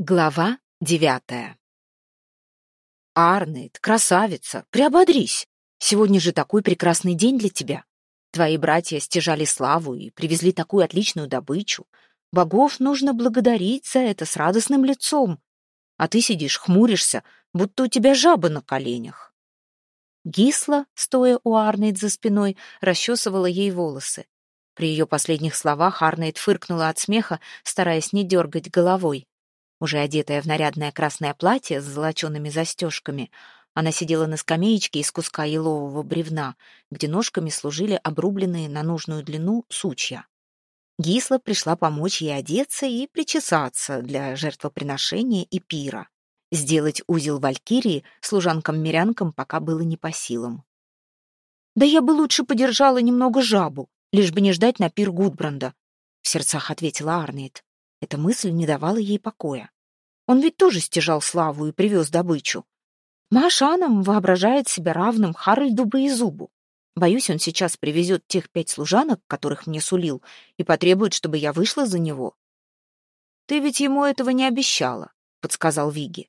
Глава девятая «Арнейд, красавица, приободрись! Сегодня же такой прекрасный день для тебя. Твои братья стяжали славу и привезли такую отличную добычу. Богов нужно благодарить за это с радостным лицом. А ты сидишь, хмуришься, будто у тебя жаба на коленях». Гисла, стоя у Арнейд за спиной, расчесывала ей волосы. При ее последних словах Арнейд фыркнула от смеха, стараясь не дергать головой. Уже одетая в нарядное красное платье с золочеными застежками, она сидела на скамеечке из куска елового бревна, где ножками служили обрубленные на нужную длину сучья. Гисла пришла помочь ей одеться и причесаться для жертвоприношения и пира. Сделать узел валькирии служанкам-мирянкам пока было не по силам. «Да я бы лучше подержала немного жабу, лишь бы не ждать на пир Гудбранда», — в сердцах ответила Арнейд. Эта мысль не давала ей покоя. Он ведь тоже стяжал славу и привез добычу. Машаном воображает себя равным Харальду Боезубу. Боюсь, он сейчас привезет тех пять служанок, которых мне сулил, и потребует, чтобы я вышла за него. «Ты ведь ему этого не обещала», — подсказал Виги.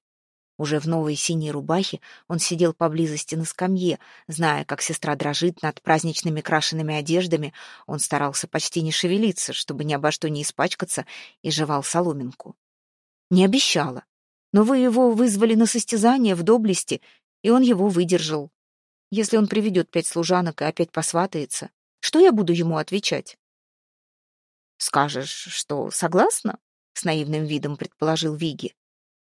Уже в новой синей рубахе он сидел поблизости на скамье, зная, как сестра дрожит над праздничными крашенными одеждами, он старался почти не шевелиться, чтобы ни обо что не испачкаться, и жевал соломинку. «Не обещала. Но вы его вызвали на состязание в доблести, и он его выдержал. Если он приведет пять служанок и опять посватается, что я буду ему отвечать?» «Скажешь, что согласна?» — с наивным видом предположил Виги.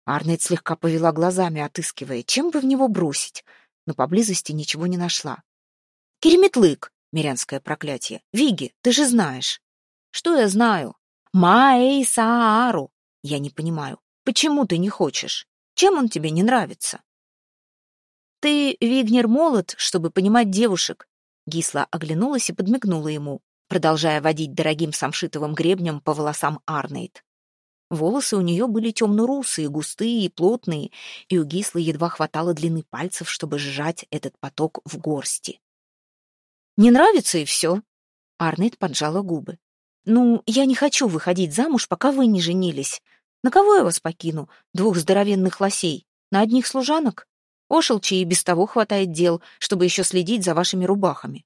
Арнет слегка повела глазами, отыскивая, чем бы в него бросить, но поблизости ничего не нашла. «Кереметлык!» — мирянское проклятие. «Виги, ты же знаешь!» «Что я знаю?» «Маэй Саару!» «Я не понимаю, почему ты не хочешь? Чем он тебе не нравится?» «Ты, Вигнер, молод, чтобы понимать девушек!» Гисла оглянулась и подмигнула ему, продолжая водить дорогим самшитовым гребнем по волосам Арнейд. Волосы у нее были темно-русые, густые и плотные, и у Гислы едва хватало длины пальцев, чтобы сжать этот поток в горсти. «Не нравится и все», — Арнет поджала губы. «Ну, я не хочу выходить замуж, пока вы не женились. На кого я вас покину? Двух здоровенных лосей? На одних служанок? Ошелчи и без того хватает дел, чтобы еще следить за вашими рубахами.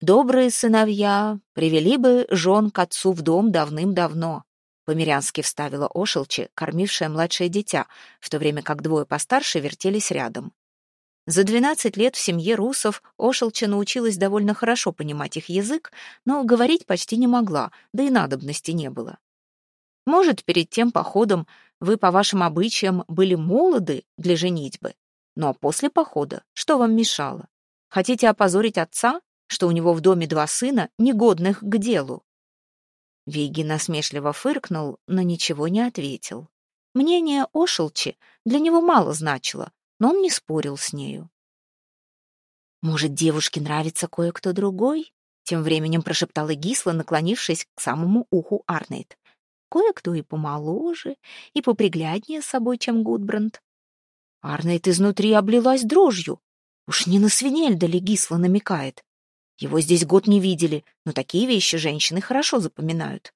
Добрые сыновья привели бы жен к отцу в дом давным-давно. Померянски вставила Ошелчи, кормившая младшее дитя, в то время как двое постарше вертелись рядом. За двенадцать лет в семье русов Ошелча научилась довольно хорошо понимать их язык, но говорить почти не могла, да и надобности не было. Может, перед тем походом вы, по вашим обычаям, были молоды для женитьбы, но после похода что вам мешало? Хотите опозорить отца, что у него в доме два сына, негодных к делу? Виги насмешливо фыркнул, но ничего не ответил. Мнение Ошелчи для него мало значило, но он не спорил с нею. «Может, девушке нравится кое-кто другой?» Тем временем прошептала Гисла, наклонившись к самому уху Арнейд. «Кое-кто и помоложе, и попригляднее с собой, чем Гудбранд». Арнейд изнутри облилась дрожью. Уж не на свинельда ли Гисла намекает? Его здесь год не видели, но такие вещи женщины хорошо запоминают.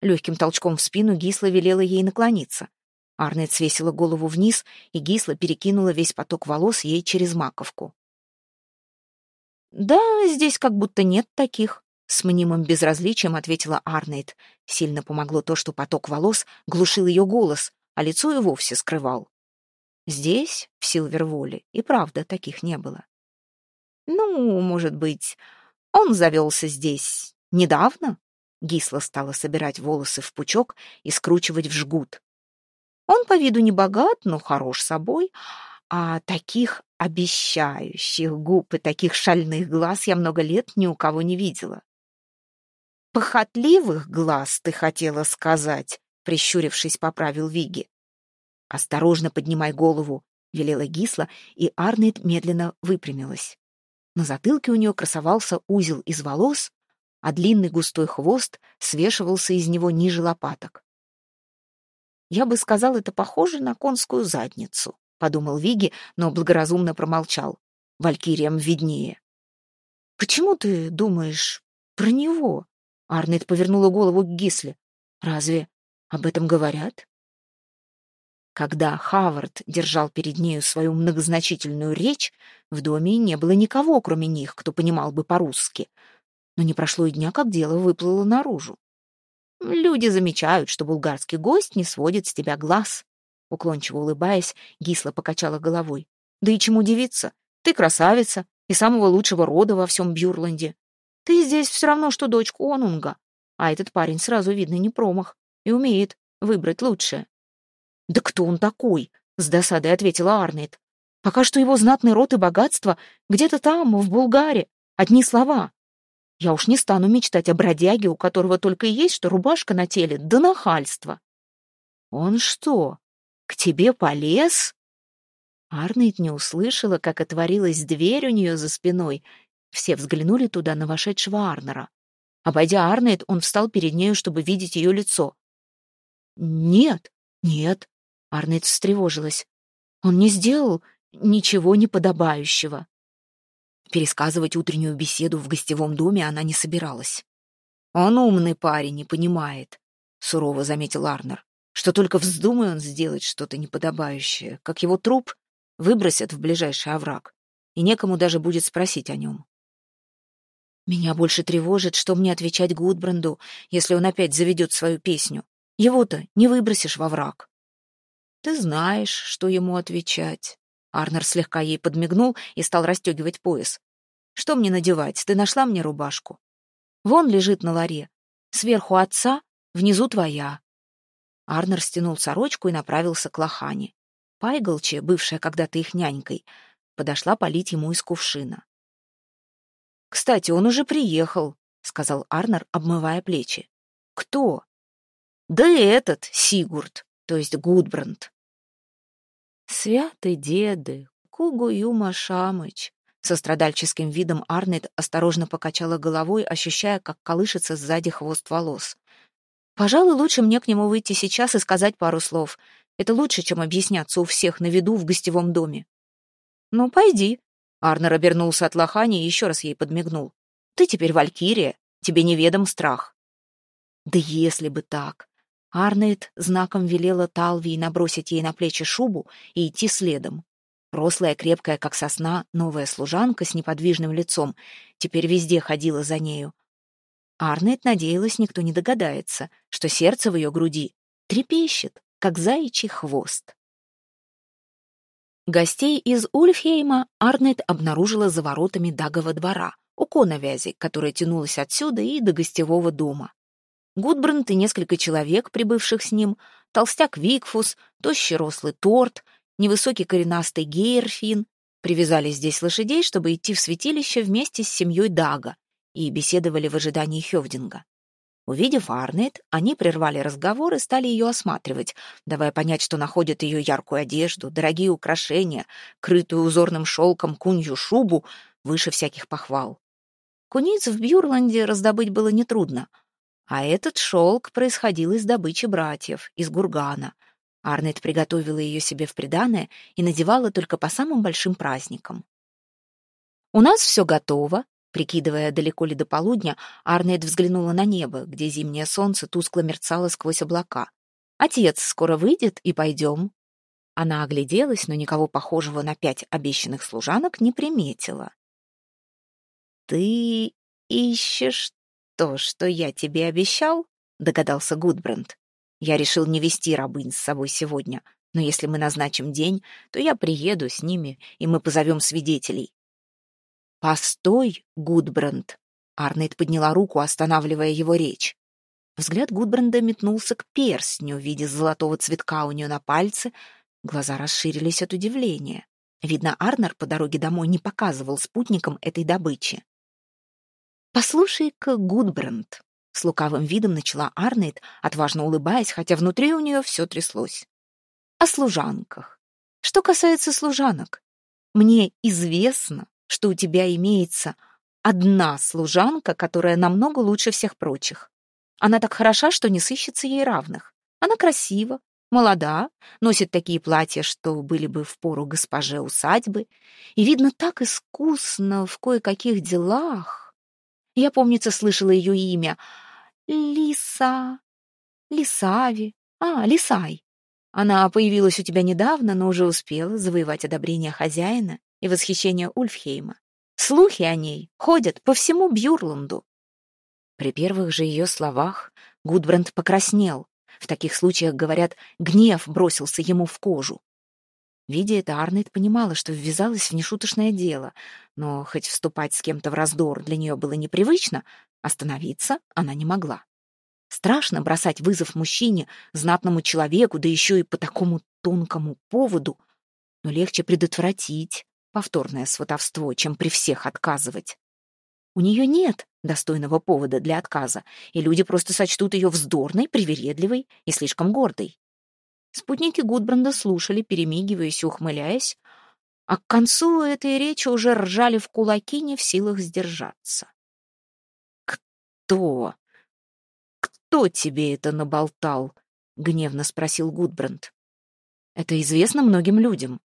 Легким толчком в спину Гисла велела ей наклониться. Арнет свесила голову вниз, и Гисла перекинула весь поток волос ей через маковку. «Да, здесь как будто нет таких», — с мнимым безразличием ответила Арнейд. Сильно помогло то, что поток волос глушил ее голос, а лицо и вовсе скрывал. Здесь, в Силверволе, и правда таких не было. Ну, может быть, он завелся здесь недавно? Гисла стала собирать волосы в пучок и скручивать в жгут. Он по виду не богат, но хорош собой, а таких обещающих губ и таких шальных глаз я много лет ни у кого не видела. «Похотливых глаз, ты хотела сказать», — прищурившись, поправил Виги. «Осторожно поднимай голову», — велела Гисла, и Арнет медленно выпрямилась. На затылке у нее красовался узел из волос, а длинный густой хвост свешивался из него ниже лопаток. «Я бы сказал, это похоже на конскую задницу», — подумал Виги, но благоразумно промолчал. Валькириям виднее. «Почему ты думаешь про него?» Арнет повернула голову к Гисле. «Разве об этом говорят?» Когда Хавард держал перед нею свою многозначительную речь, в доме не было никого, кроме них, кто понимал бы по-русски. Но не прошло и дня, как дело выплыло наружу. «Люди замечают, что булгарский гость не сводит с тебя глаз». Уклончиво улыбаясь, Гисла покачала головой. «Да и чему удивиться? Ты красавица и самого лучшего рода во всем Бюрланде. Ты здесь все равно, что дочь Конунга. А этот парень сразу видно не промах и умеет выбрать лучшее. «Да кто он такой?» — с досадой ответила Арнейд. «Пока что его знатный род и богатство где-то там, в Булгаре. Одни слова. Я уж не стану мечтать о бродяге, у которого только и есть, что рубашка на теле, да нахальство». «Он что, к тебе полез?» Арнейд не услышала, как отворилась дверь у нее за спиной. Все взглянули туда на вошедшего Арнера. Обойдя Арнейд, он встал перед нею, чтобы видеть ее лицо. «Нет, нет, Арнет встревожилась. Он не сделал ничего неподобающего. Пересказывать утреннюю беседу в гостевом доме она не собиралась. «Он умный парень, не понимает», — сурово заметил Арнер, «что только вздумай он сделать что-то неподобающее, как его труп выбросят в ближайший овраг, и некому даже будет спросить о нем». «Меня больше тревожит, что мне отвечать Гудбранду, если он опять заведет свою песню. Его-то не выбросишь во враг». Ты знаешь, что ему отвечать. Арнер слегка ей подмигнул и стал расстегивать пояс. Что мне надевать? Ты нашла мне рубашку? Вон лежит на ларе. Сверху отца, внизу твоя. Арнер стянул сорочку и направился к лохане. Пайголче, бывшая когда-то их нянькой, подошла полить ему из кувшина. «Кстати, он уже приехал», — сказал Арнер, обмывая плечи. «Кто?» «Да этот, Сигурд, то есть Гудбранд. «Святый деды, Кугу Юма Шамыч!» Со страдальческим видом Арнет осторожно покачала головой, ощущая, как колышется сзади хвост волос. «Пожалуй, лучше мне к нему выйти сейчас и сказать пару слов. Это лучше, чем объясняться у всех на виду в гостевом доме». «Ну, пойди». Арнер обернулся от лохани и еще раз ей подмигнул. «Ты теперь валькирия, тебе неведом страх». «Да если бы так!» Арнейд знаком велела Талвии набросить ей на плечи шубу и идти следом. Рослая, крепкая, как сосна, новая служанка с неподвижным лицом теперь везде ходила за нею. Арнейд надеялась, никто не догадается, что сердце в ее груди трепещет, как заячий хвост. Гостей из Ульфхейма Арнет обнаружила за воротами Дагова двора, у коновязи, которая тянулась отсюда и до гостевого дома. Гудбранд и несколько человек, прибывших с ним, толстяк Викфус, тощий рослый Торт, невысокий коренастый Гейерфин, привязали здесь лошадей, чтобы идти в святилище вместе с семьей Дага и беседовали в ожидании Хевдинга. Увидев Арнейд, они прервали разговор и стали ее осматривать, давая понять, что находят ее яркую одежду, дорогие украшения, крытую узорным шелком кунью шубу, выше всяких похвал. Куниц в Бьюрланде раздобыть было нетрудно — а этот шелк происходил из добычи братьев, из гургана. Арнет приготовила ее себе в приданое и надевала только по самым большим праздникам. «У нас все готово», Прикидывая, далеко ли до полудня, Арнет взглянула на небо, где зимнее солнце тускло мерцало сквозь облака. «Отец скоро выйдет, и пойдем». Она огляделась, но никого похожего на пять обещанных служанок не приметила. «Ты ищешь то, что я тебе обещал?» — догадался Гудбранд. «Я решил не вести рабынь с собой сегодня, но если мы назначим день, то я приеду с ними, и мы позовем свидетелей». «Постой, Гудбранд!» — Арнейд подняла руку, останавливая его речь. Взгляд Гудбранда метнулся к перстню в виде золотого цветка у нее на пальце. Глаза расширились от удивления. Видно, Арнер по дороге домой не показывал спутникам этой добычи. «Послушай-ка, Гудбранд», — с лукавым видом начала Арнейд, отважно улыбаясь, хотя внутри у нее все тряслось. «О служанках. Что касается служанок, мне известно, что у тебя имеется одна служанка, которая намного лучше всех прочих. Она так хороша, что не сыщется ей равных. Она красива, молода, носит такие платья, что были бы в пору госпоже усадьбы, и, видно, так искусно в кое-каких делах, я, помнится, слышала ее имя. Лиса... Лисави... А, Лисай. Она появилась у тебя недавно, но уже успела завоевать одобрение хозяина и восхищение Ульфхейма. Слухи о ней ходят по всему Бьюрланду. При первых же ее словах Гудбранд покраснел. В таких случаях, говорят, гнев бросился ему в кожу. Видя это, Арнольд понимала, что ввязалась в нешуточное дело, но хоть вступать с кем-то в раздор для нее было непривычно, остановиться она не могла. Страшно бросать вызов мужчине, знатному человеку, да еще и по такому тонкому поводу, но легче предотвратить повторное сватовство, чем при всех отказывать. У нее нет достойного повода для отказа, и люди просто сочтут ее вздорной, привередливой и слишком гордой. Спутники Гудбранда слушали, перемигиваясь и ухмыляясь, а к концу этой речи уже ржали в кулаки, не в силах сдержаться. «Кто? Кто тебе это наболтал?» — гневно спросил Гудбранд. «Это известно многим людям».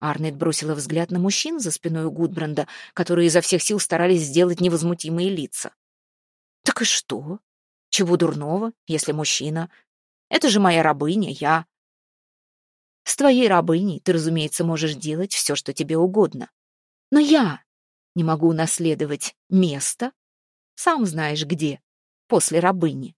Арнет бросила взгляд на мужчин за спиной Гудбранда, которые изо всех сил старались сделать невозмутимые лица. «Так и что? Чего дурного, если мужчина? Это же моя рабыня, я. С твоей рабыней ты, разумеется, можешь делать все, что тебе угодно. Но я не могу унаследовать место, сам знаешь где, после рабыни.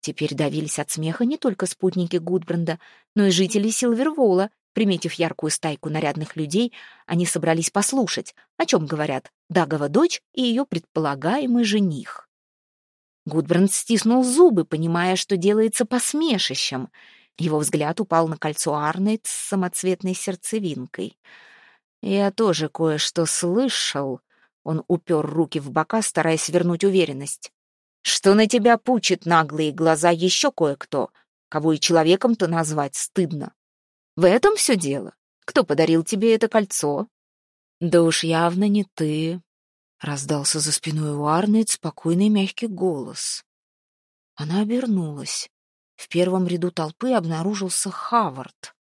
Теперь давились от смеха не только спутники Гудбранда, но и жители Силвервола. Приметив яркую стайку нарядных людей, они собрались послушать, о чем говорят Дагова дочь и ее предполагаемый жених. Гудбранд стиснул зубы, понимая, что делается посмешищем — его взгляд упал на кольцо Арнейд с самоцветной сердцевинкой. «Я тоже кое-что слышал», — он упер руки в бока, стараясь вернуть уверенность. «Что на тебя пучит наглые глаза еще кое-кто, кого и человеком-то назвать стыдно. В этом все дело. Кто подарил тебе это кольцо?» «Да уж явно не ты», — раздался за спиной у Арнейд спокойный мягкий голос. Она обернулась. В первом ряду толпы обнаружился Хавард.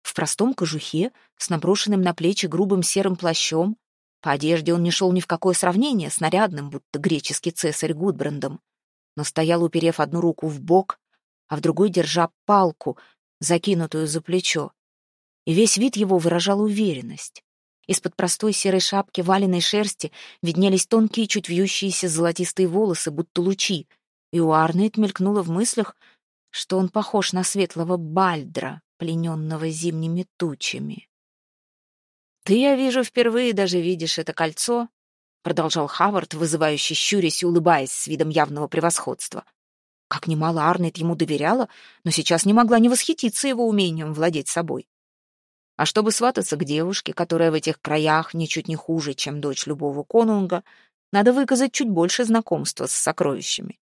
В простом кожухе, с наброшенным на плечи грубым серым плащом, по одежде он не шел ни в какое сравнение с нарядным, будто греческий цесарь Гудбрандом, но стоял, уперев одну руку в бок, а в другой держа палку, закинутую за плечо. И весь вид его выражал уверенность. Из-под простой серой шапки валеной шерсти виднелись тонкие, чуть вьющиеся золотистые волосы, будто лучи, и у Арнейд мелькнуло в мыслях, что он похож на светлого бальдра, плененного зимними тучами. «Ты, я вижу, впервые даже видишь это кольцо», — продолжал Хавард, вызывающий щурясь и улыбаясь с видом явного превосходства. Как немало Арнет ему доверяла, но сейчас не могла не восхититься его умением владеть собой. А чтобы свататься к девушке, которая в этих краях ничуть не хуже, чем дочь любого конунга, надо выказать чуть больше знакомства с сокровищами.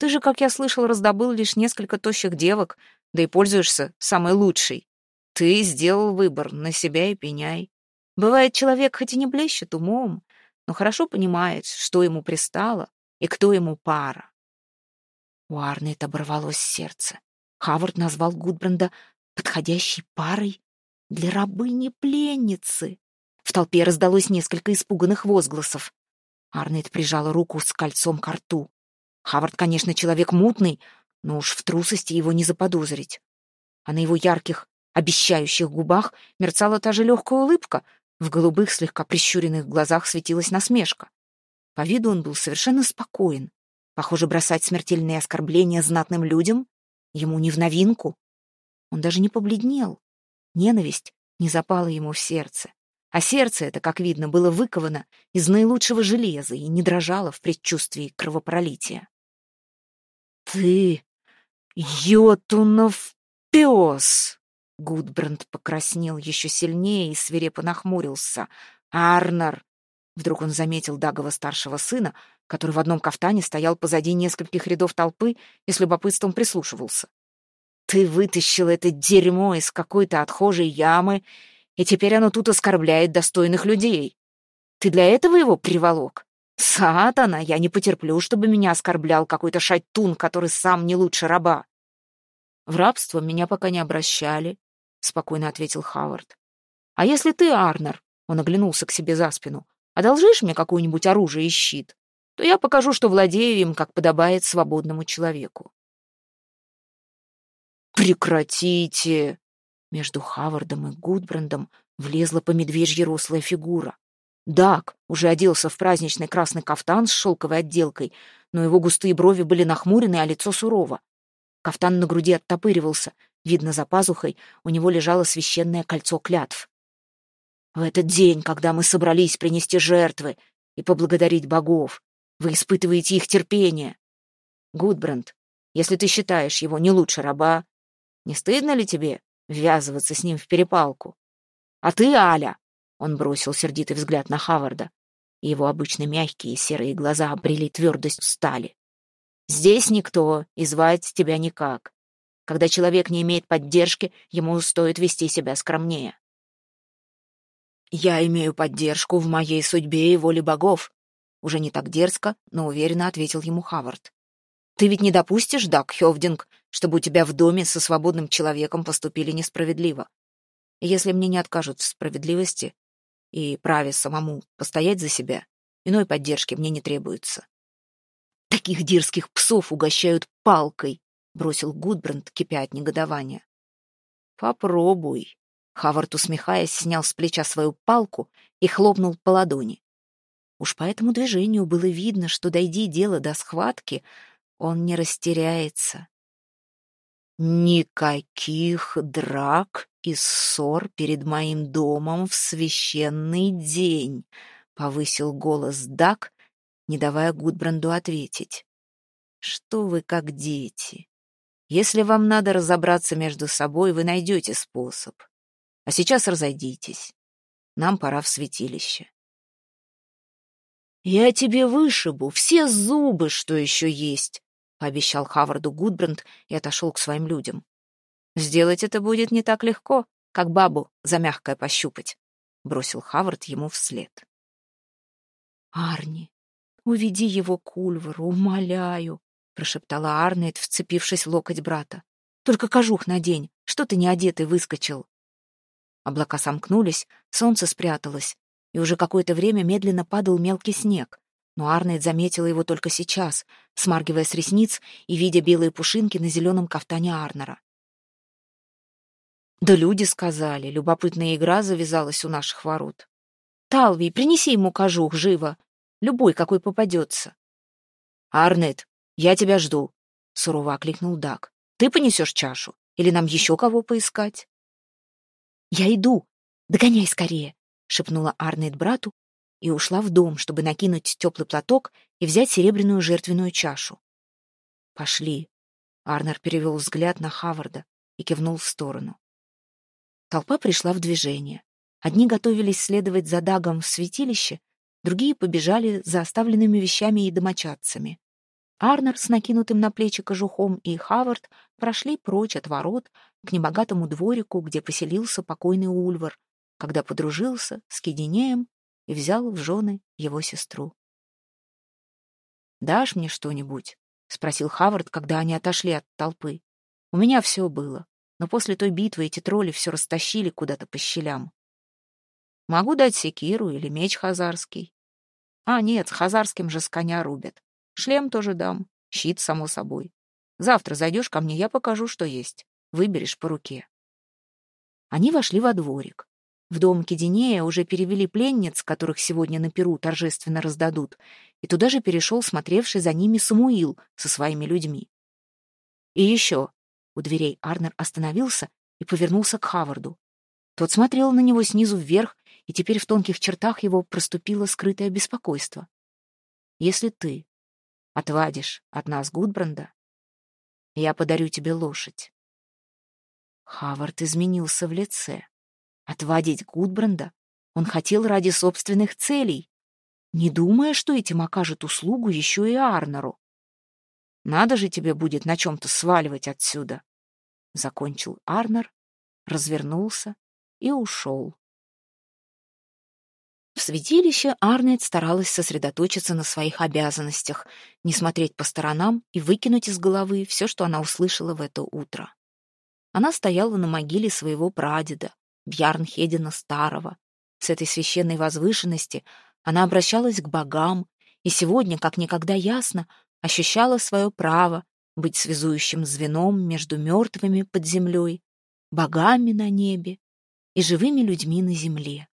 Ты же, как я слышал, раздобыл лишь несколько тощих девок, да и пользуешься самой лучшей. Ты сделал выбор, на себя и пеняй. Бывает, человек хоть и не блещет умом, но хорошо понимает, что ему пристало и кто ему пара. У Арнет оборвалось сердце. Хавард назвал Гудбранда подходящей парой для рабыни-пленницы. В толпе раздалось несколько испуганных возгласов. Арнет прижала руку с кольцом к рту. Хавард, конечно, человек мутный, но уж в трусости его не заподозрить. А на его ярких, обещающих губах мерцала та же легкая улыбка, в голубых, слегка прищуренных глазах светилась насмешка. По виду он был совершенно спокоен. Похоже, бросать смертельные оскорбления знатным людям ему не в новинку. Он даже не побледнел. Ненависть не запала ему в сердце. А сердце это, как видно, было выковано из наилучшего железа и не дрожало в предчувствии кровопролития. «Ты, Йотунов пес!» Гудбранд покраснел еще сильнее и свирепо нахмурился. «Арнар!» Вдруг он заметил Дагова старшего сына, который в одном кафтане стоял позади нескольких рядов толпы и с любопытством прислушивался. «Ты вытащил это дерьмо из какой-то отхожей ямы и теперь оно тут оскорбляет достойных людей. Ты для этого его приволок? Сатана, я не потерплю, чтобы меня оскорблял какой-то шайтун, который сам не лучше раба. В рабство меня пока не обращали, — спокойно ответил Хавард. А если ты, Арнер, — он оглянулся к себе за спину, — одолжишь мне какое-нибудь оружие и щит, то я покажу, что владею им, как подобает свободному человеку. «Прекратите!» Между Хавардом и Гудбрандом влезла по медвежьи рослая фигура. Дак уже оделся в праздничный красный кафтан с шелковой отделкой, но его густые брови были нахмурены, а лицо сурово. Кафтан на груди оттопыривался, видно, за пазухой у него лежало священное кольцо клятв. «В этот день, когда мы собрались принести жертвы и поблагодарить богов, вы испытываете их терпение. Гудбранд, если ты считаешь его не лучше раба, не стыдно ли тебе ввязываться с ним в перепалку? А ты, Аля, он бросил сердитый взгляд на Хаварда, его обычно мягкие серые глаза обрели твердость стали. «Здесь никто, и звать тебя никак. Когда человек не имеет поддержки, ему стоит вести себя скромнее». «Я имею поддержку в моей судьбе и воле богов», уже не так дерзко, но уверенно ответил ему Хавард. «Ты ведь не допустишь, Дак Хёвдинг, чтобы у тебя в доме со свободным человеком поступили несправедливо. если мне не откажут в справедливости, и праве самому постоять за себя, иной поддержки мне не требуется. «Таких дерзких псов угощают палкой!» — бросил Гудбранд, кипя от негодования. «Попробуй!» Хавард, усмехаясь, снял с плеча свою палку и хлопнул по ладони. Уж по этому движению было видно, что, дойди дело до схватки, он не растеряется. Никаких драк и ссор перед моим домом в священный день, повысил голос Дак, не давая Гудбранду ответить. Что вы как дети? Если вам надо разобраться между собой, вы найдете способ. А сейчас разойдитесь. Нам пора в святилище. «Я тебе вышибу все зубы, что еще есть», пообещал Хаварду Гудбранд и отошел к своим людям. «Сделать это будет не так легко, как бабу за мягкое пощупать», — бросил Хавард ему вслед. «Арни, уведи его к Ульвару, умоляю», — прошептала Арнет, вцепившись в локоть брата. «Только кожух надень, что ты не одетый выскочил?» Облака сомкнулись, солнце спряталось, и уже какое-то время медленно падал мелкий снег, но Арнольд заметила его только сейчас, смаргивая с ресниц и видя белые пушинки на зеленом кафтане Арнера. Да люди сказали, любопытная игра завязалась у наших ворот. Талви, принеси ему кожух, живо, любой, какой попадется. Арнет, я тебя жду, сурово окликнул Дак. Ты понесешь чашу? Или нам еще кого поискать? Я иду. Догоняй скорее, шепнула Арнет брату и ушла в дом, чтобы накинуть теплый платок и взять серебряную жертвенную чашу. «Пошли». Арнер перевел взгляд на Хаварда и кивнул в сторону. Толпа пришла в движение. Одни готовились следовать за Дагом в святилище, другие побежали за оставленными вещами и домочадцами. Арнер с накинутым на плечи кожухом и Хавард прошли прочь от ворот к небогатому дворику, где поселился покойный Ульвар, когда подружился с Кединеем и взял в жены его сестру. «Дашь мне что-нибудь?» — спросил Хавард, когда они отошли от толпы. «У меня все было, но после той битвы эти тролли все растащили куда-то по щелям. Могу дать секиру или меч хазарский. А, нет, с хазарским же с коня рубят. Шлем тоже дам, щит, само собой. Завтра зайдешь ко мне, я покажу, что есть. Выберешь по руке». Они вошли во дворик. В дом Кединея уже перевели пленниц, которых сегодня на Перу торжественно раздадут, и туда же перешел смотревший за ними Самуил со своими людьми. И еще. У дверей Арнер остановился и повернулся к Хаварду. Тот смотрел на него снизу вверх, и теперь в тонких чертах его проступило скрытое беспокойство. «Если ты отвадишь от нас Гудбранда, я подарю тебе лошадь». Хавард изменился в лице. Отводить Гудбранда он хотел ради собственных целей, не думая, что этим окажет услугу еще и Арнеру. «Надо же тебе будет на чем-то сваливать отсюда!» Закончил Арнер, развернулся и ушел. В святилище Арнет старалась сосредоточиться на своих обязанностях, не смотреть по сторонам и выкинуть из головы все, что она услышала в это утро. Она стояла на могиле своего прадеда, Бьярнхедина Старого. С этой священной возвышенности она обращалась к богам и сегодня, как никогда ясно, ощущала свое право быть связующим звеном между мертвыми под землей, богами на небе и живыми людьми на земле.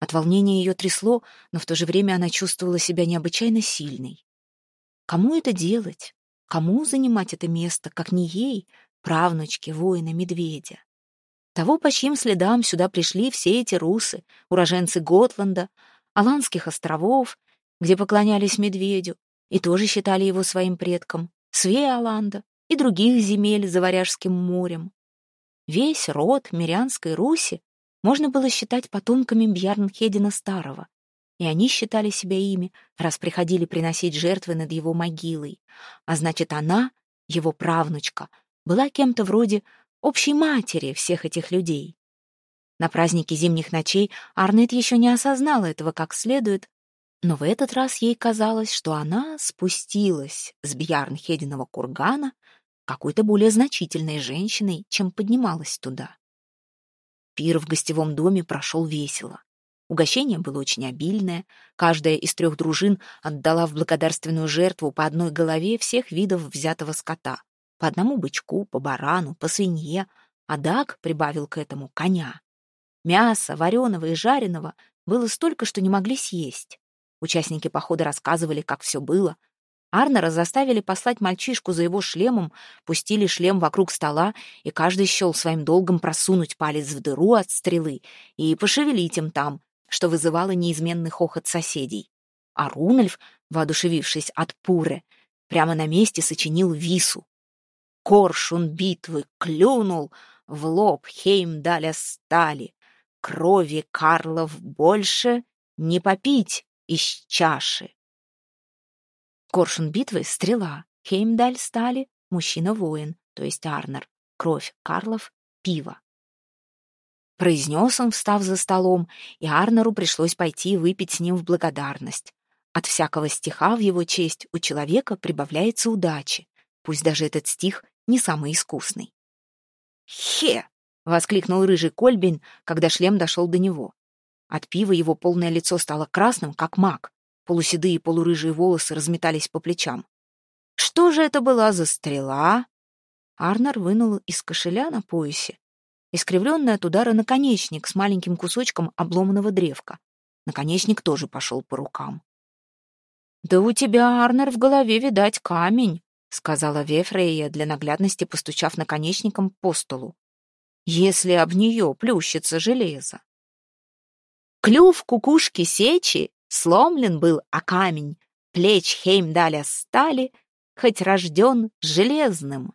От волнения ее трясло, но в то же время она чувствовала себя необычайно сильной. Кому это делать? Кому занимать это место, как не ей, правнучке воина-медведя? Того, по чьим следам сюда пришли все эти русы, уроженцы Готланда, Аланских островов, где поклонялись медведю и тоже считали его своим предком, Свеоланда и других земель за Варяжским морем. Весь род Мирянской Руси можно было считать потомками Бьярнхедина Старого, и они считали себя ими, раз приходили приносить жертвы над его могилой. А значит, она, его правнучка, была кем-то вроде общей матери всех этих людей. На празднике зимних ночей Арнет еще не осознала этого как следует, но в этот раз ей казалось, что она спустилась с Бьярнхединого кургана какой-то более значительной женщиной, чем поднималась туда. Пир в гостевом доме прошел весело. Угощение было очень обильное. Каждая из трех дружин отдала в благодарственную жертву по одной голове всех видов взятого скота. По одному бычку, по барану, по свинье. А Даг прибавил к этому коня. Мяса, вареного и жареного было столько, что не могли съесть. Участники похода рассказывали, как все было. Арнера заставили послать мальчишку за его шлемом, пустили шлем вокруг стола, и каждый счел своим долгом просунуть палец в дыру от стрелы и пошевелить им там, что вызывало неизменный хохот соседей. А Рунальф, воодушевившись от пуры, прямо на месте сочинил вису. Коршун битвы клюнул, в лоб Хеймдаля стали. Крови Карлов больше не попить из чаши. Коршун битвы — стрела, Хеймдаль стали — мужчина-воин, то есть Арнер, кровь Карлов — пиво. Произнес он, встав за столом, и Арнеру пришлось пойти выпить с ним в благодарность. От всякого стиха в его честь у человека прибавляется удачи, пусть даже этот стих не самый искусный. «Хе!» — воскликнул рыжий Кольбин, когда шлем дошел до него. От пива его полное лицо стало красным, как мак. Полуседые полурыжие волосы разметались по плечам. «Что же это была за стрела?» Арнер вынул из кошеля на поясе искривленный от удара наконечник с маленьким кусочком обломанного древка. Наконечник тоже пошел по рукам. «Да у тебя, Арнер, в голове, видать, камень», — сказала Вефрея, для наглядности постучав наконечником по столу. «Если об нее плющится железо». Клюв кукушки сечи сломлен был, а камень плеч Хеймдаля стали, хоть рожден железным.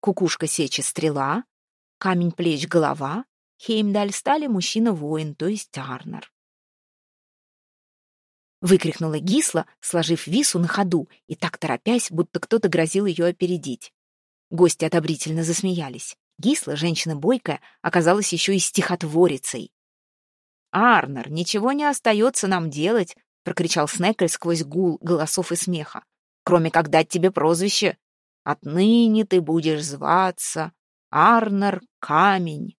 Кукушка сечи стрела, камень плеч голова, Хеймдаль стали мужчина-воин, то есть Арнер. Выкрикнула Гисла, сложив вису на ходу и так торопясь, будто кто-то грозил ее опередить. Гости одобрительно засмеялись. Гисла, женщина бойкая, оказалась еще и стихотворицей. «Арнер, ничего не остается нам делать», — прокричал Снекель сквозь гул голосов и смеха. «Кроме как дать тебе прозвище. Отныне ты будешь зваться Арнер Камень.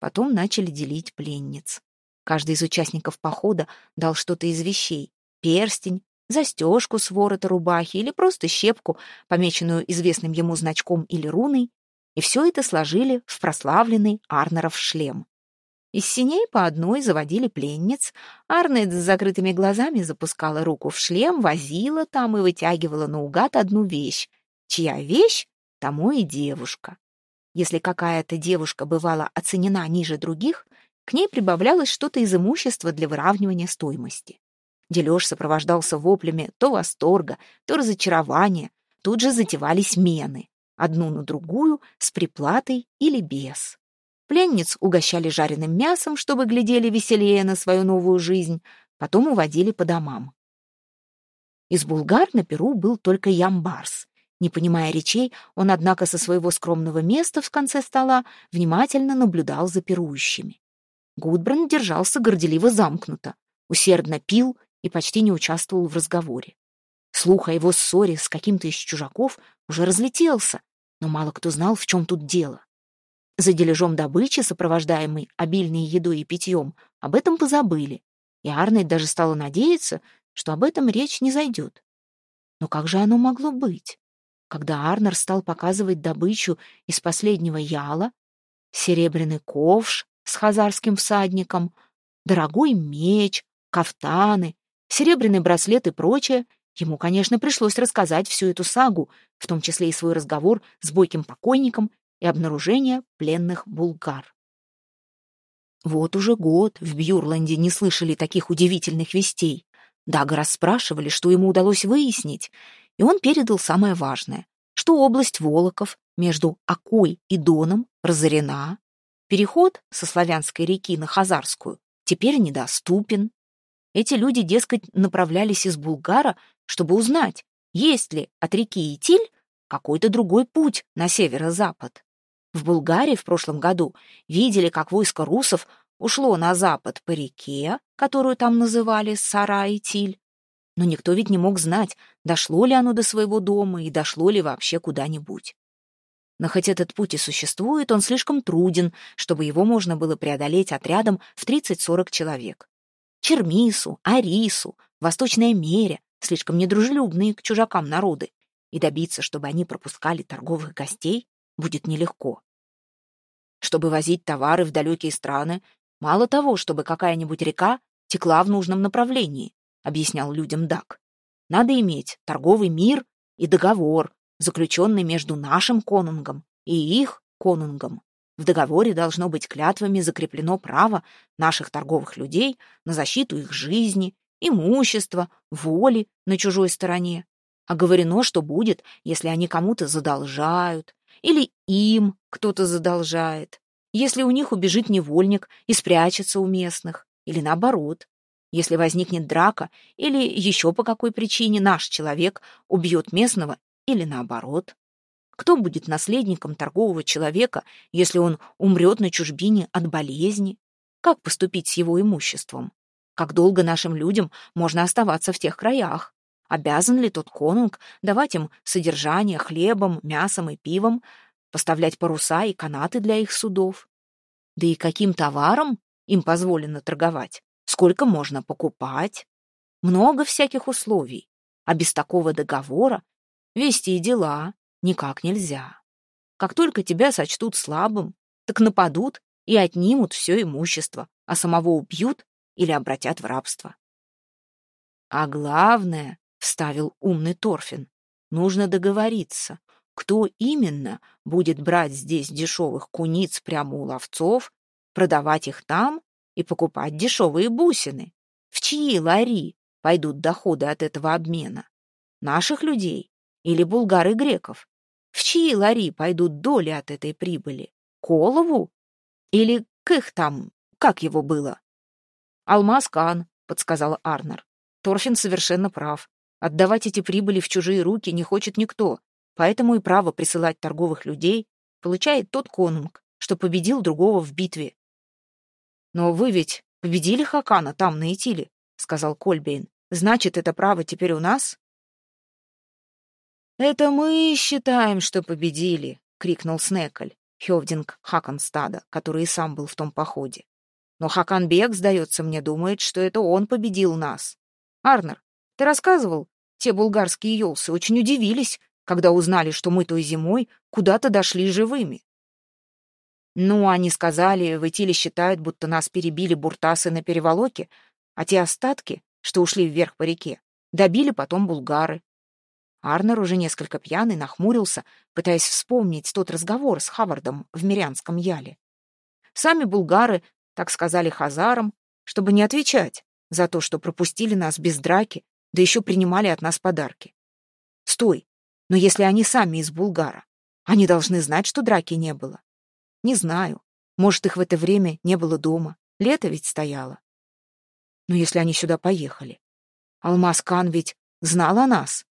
Потом начали делить пленниц. Каждый из участников похода дал что-то из вещей. Перстень, застежку с ворота рубахи или просто щепку, помеченную известным ему значком или руной, и все это сложили в прославленный Арнеров шлем. Из синей по одной заводили пленниц. Арнет с закрытыми глазами запускала руку в шлем, возила там и вытягивала наугад одну вещь. Чья вещь, тому и девушка. Если какая-то девушка бывала оценена ниже других, к ней прибавлялось что-то из имущества для выравнивания стоимости. Дележ сопровождался воплями то восторга, то разочарования. Тут же затевались мены, одну на другую, с приплатой или без. Пленниц угощали жареным мясом, чтобы глядели веселее на свою новую жизнь, потом уводили по домам. Из булгар на Перу был только Ямбарс, не понимая речей, он, однако, со своего скромного места в конце стола внимательно наблюдал за пирующими. Гудбранд держался горделиво замкнуто, усердно пил и почти не участвовал в разговоре. Слух о его ссоре с каким-то из чужаков уже разлетелся, но мало кто знал, в чем тут дело. За дележом добычи, сопровождаемой обильной едой и питьем, об этом позабыли, и Арнольд даже стала надеяться, что об этом речь не зайдет. Но как же оно могло быть? Когда Арнер стал показывать добычу из последнего яла, серебряный ковш с хазарским всадником, дорогой меч, кафтаны, серебряный браслет и прочее, ему, конечно, пришлось рассказать всю эту сагу, в том числе и свой разговор с бойким покойником и обнаружение пленных булгар. Вот уже год в Бьюрланде не слышали таких удивительных вестей. Дага расспрашивали, что ему удалось выяснить, и он передал самое важное, что область Волоков между Окой и Доном разорена, переход со Славянской реки на Хазарскую теперь недоступен. Эти люди, дескать, направлялись из Булгара, чтобы узнать, есть ли от реки Итиль какой-то другой путь на северо-запад. В Булгарии в прошлом году видели, как войско русов ушло на запад по реке, которую там называли Сара-Итиль, но никто ведь не мог знать, дошло ли оно до своего дома и дошло ли вообще куда-нибудь. Но хоть этот путь и существует, он слишком труден, чтобы его можно было преодолеть отрядом в 30-40 человек. Чермису, Арису, Восточное Мере — слишком недружелюбные к чужакам народы, и добиться, чтобы они пропускали торговых гостей, будет нелегко. Чтобы возить товары в далекие страны, мало того, чтобы какая-нибудь река текла в нужном направлении, объяснял людям Дак. Надо иметь торговый мир и договор, заключенный между нашим конунгом и их конунгом. В договоре должно быть клятвами закреплено право наших торговых людей на защиту их жизни, имущества, воли на чужой стороне. Оговорено, что будет, если они кому-то задолжают, или им кто-то задолжает, если у них убежит невольник и спрячется у местных, или наоборот, если возникнет драка или еще по какой причине наш человек убьет местного или наоборот. Кто будет наследником торгового человека, если он умрет на чужбине от болезни? Как поступить с его имуществом? Как долго нашим людям можно оставаться в тех краях? Обязан ли тот конунг давать им содержание хлебом, мясом и пивом, поставлять паруса и канаты для их судов? Да и каким товаром им позволено торговать? Сколько можно покупать? Много всяких условий, а без такого договора вести дела никак нельзя. Как только тебя сочтут слабым, так нападут и отнимут все имущество, а самого убьют или обратят в рабство. А главное, — вставил умный Торфин, — нужно договориться, кто именно будет брать здесь дешевых куниц прямо у ловцов, продавать их там и покупать дешевые бусины. В чьи лари пойдут доходы от этого обмена? Наших людей или булгар и греков? В чьи лари пойдут доли от этой прибыли? Колову? Или к их там, как его было? Алмаз-Кан, подсказал Арнер. Торфин совершенно прав. Отдавать эти прибыли в чужие руки не хочет никто, поэтому и право присылать торговых людей получает тот конунг, что победил другого в битве. «Но вы ведь победили Хакана там, на Итиле», — сказал Кольбейн. «Значит, это право теперь у нас?» «Это мы считаем, что победили», — крикнул Снекаль, Хевдинг Хаканстада, который и сам был в том походе. «Но Хаканбек, сдается мне, думает, что это он победил нас. Арнер, ты рассказывал? Те булгарские елсы очень удивились, когда узнали, что мы той зимой куда-то дошли живыми. Ну, они сказали, в Итиле считают, будто нас перебили буртасы на переволоке, а те остатки, что ушли вверх по реке, добили потом булгары. Арнер, уже несколько пьяный, нахмурился, пытаясь вспомнить тот разговор с Хавардом в Мирянском яле. Сами булгары так сказали хазарам, чтобы не отвечать за то, что пропустили нас без драки да еще принимали от нас подарки. Стой, но если они сами из Булгара, они должны знать, что драки не было. Не знаю, может, их в это время не было дома, лето ведь стояло. Но если они сюда поехали, Алмаз-Кан ведь знал о нас.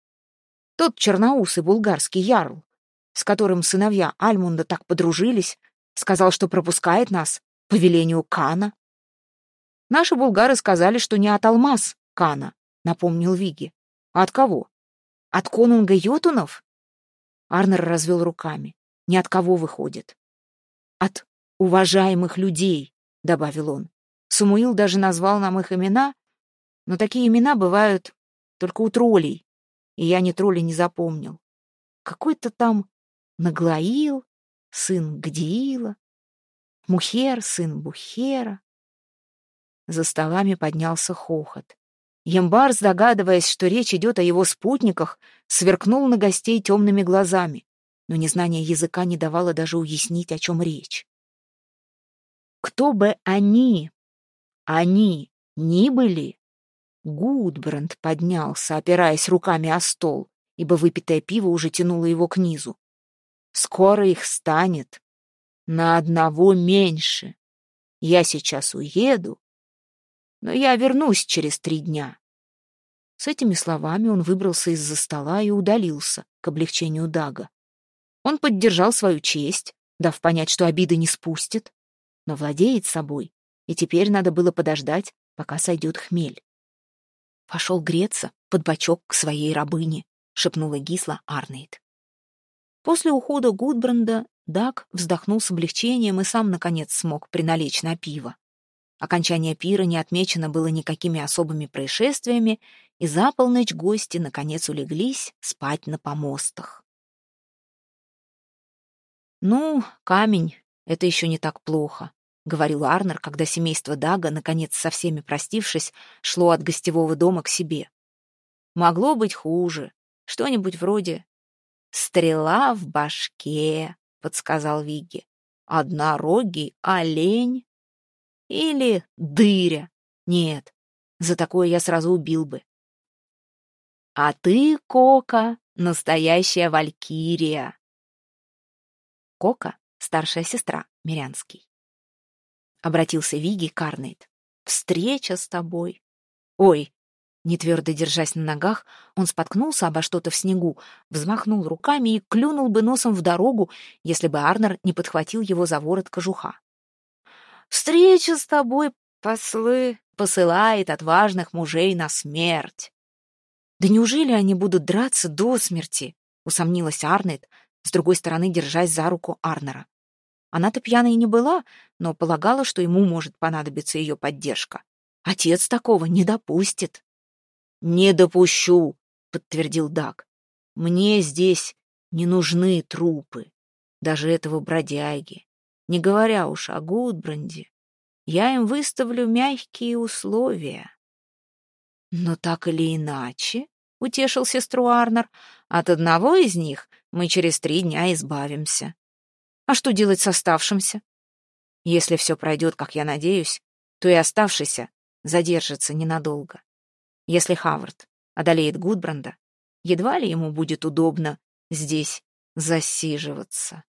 Тот черноусый булгарский ярл, с которым сыновья Альмунда так подружились, сказал, что пропускает нас по велению Кана. Наши булгары сказали, что не от Алмаз Кана, — напомнил Виги. «А от кого? От конунга Йотунов?» Арнер развел руками. «Ни от кого выходит». «От уважаемых людей», — добавил он. Самуил даже назвал нам их имена, но такие имена бывают только у троллей. и я ни тролля не запомнил. Какой-то там Наглаил, сын Гдиила, Мухер, сын Бухера. За столами поднялся хохот. Ямбарс, догадываясь, что речь идет о его спутниках, сверкнул на гостей темными глазами, но незнание языка не давало даже уяснить, о чем речь. Кто бы они, они, ни были, Гудбранд поднялся, опираясь руками о стол, ибо выпитое пиво уже тянуло его к низу. Скоро их станет на одного меньше. Я сейчас уеду, но я вернусь через три дня. С этими словами он выбрался из-за стола и удалился к облегчению Дага. Он поддержал свою честь, дав понять, что обиды не спустит, но владеет собой, и теперь надо было подождать, пока сойдет хмель. «Пошел греться под бочок к своей рабыне», — шепнула Гисла Арнейд. После ухода Гудбранда Даг вздохнул с облегчением и сам, наконец, смог приналечь на пиво. Окончание пира не отмечено было никакими особыми происшествиями, и за полночь гости, наконец, улеглись спать на помостах. «Ну, камень, это еще не так плохо», — говорил Арнер, когда семейство Дага, наконец, со всеми простившись, шло от гостевого дома к себе. «Могло быть хуже. Что-нибудь вроде «Стрела в башке», — подсказал Вигги. «Однорогий олень или дыря. Нет, за такое я сразу убил бы». «А ты, Кока, настоящая валькирия». Кока — старшая сестра, Мирянский. Обратился Виги Карнейт. «Встреча с тобой. Ой, не твердо держась на ногах, он споткнулся обо что-то в снегу, взмахнул руками и клюнул бы носом в дорогу, если бы Арнер не подхватил его за ворот кожуха. «Встреча с тобой, послы, посылает отважных мужей на смерть». «Да неужели они будут драться до смерти?» — усомнилась Арнет, с другой стороны держась за руку Арнера. Она-то пьяной не была, но полагала, что ему может понадобиться ее поддержка. Отец такого не допустит. «Не допущу», — подтвердил Дак. «Мне здесь не нужны трупы, даже этого бродяги, не говоря уж о Гудбранде. Я им выставлю мягкие условия». «Но так или иначе», — утешил сестру Арнер, «от одного из них мы через три дня избавимся. А что делать с оставшимся? Если все пройдет, как я надеюсь, то и оставшийся задержится ненадолго. Если Хавард одолеет Гудбранда, едва ли ему будет удобно здесь засиживаться.